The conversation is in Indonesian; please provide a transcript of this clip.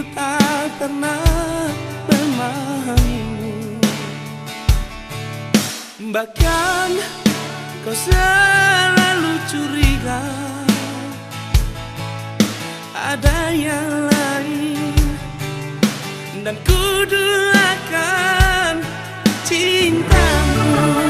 Tak pernah memahamimu Bahkan kau selalu curiga Ada yang lain. Dan ku cintamu.